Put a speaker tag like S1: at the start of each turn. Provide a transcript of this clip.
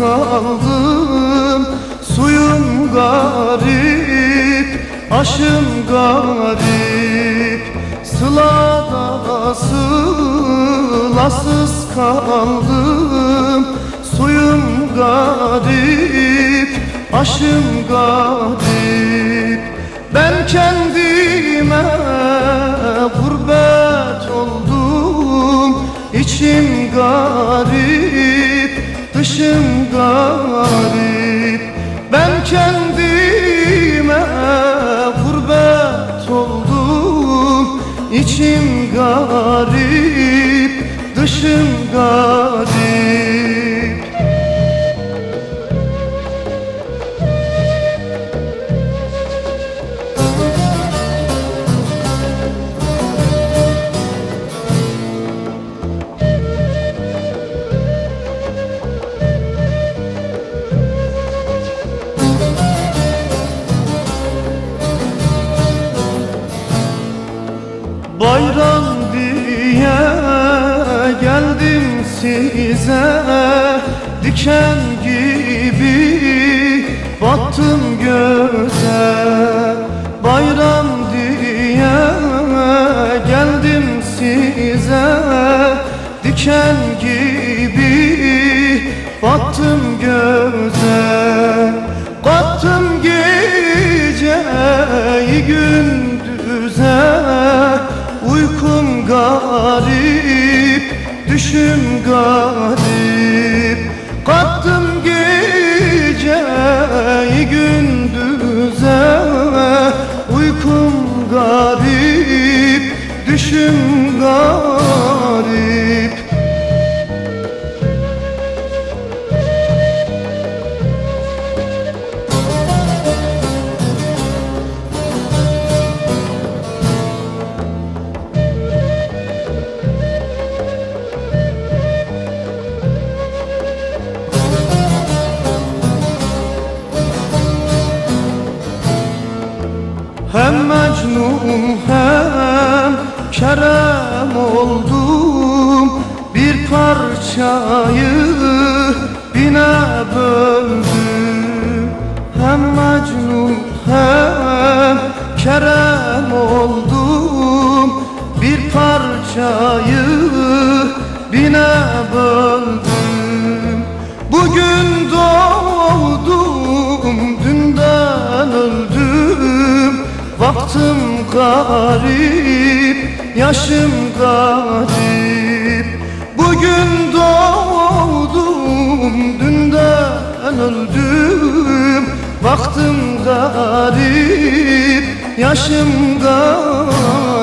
S1: kaldım. Suyum garip, aşım garip. Sılada sılasız kaldım. Suyum garip, aşım garip. Ben kendime gurbet oldum. İçim garip, dışım garip. Ben kendime gurbet oldum. İçim garip, dışım garip Bayram diye geldim size. Diken gibi battım göze. Bayram diye geldim size. Diken gibi battım göze. Battım geceyi garip. Hem Mecnun hem Kerem oldum. Bir parçayı bine böldüm. Hem Mecnun hem Kerem oldum. Bir parçayı Baktım garip, yaşım garip. Bugün doğdum, dünden öldüm. Baktım garip, yaşım garip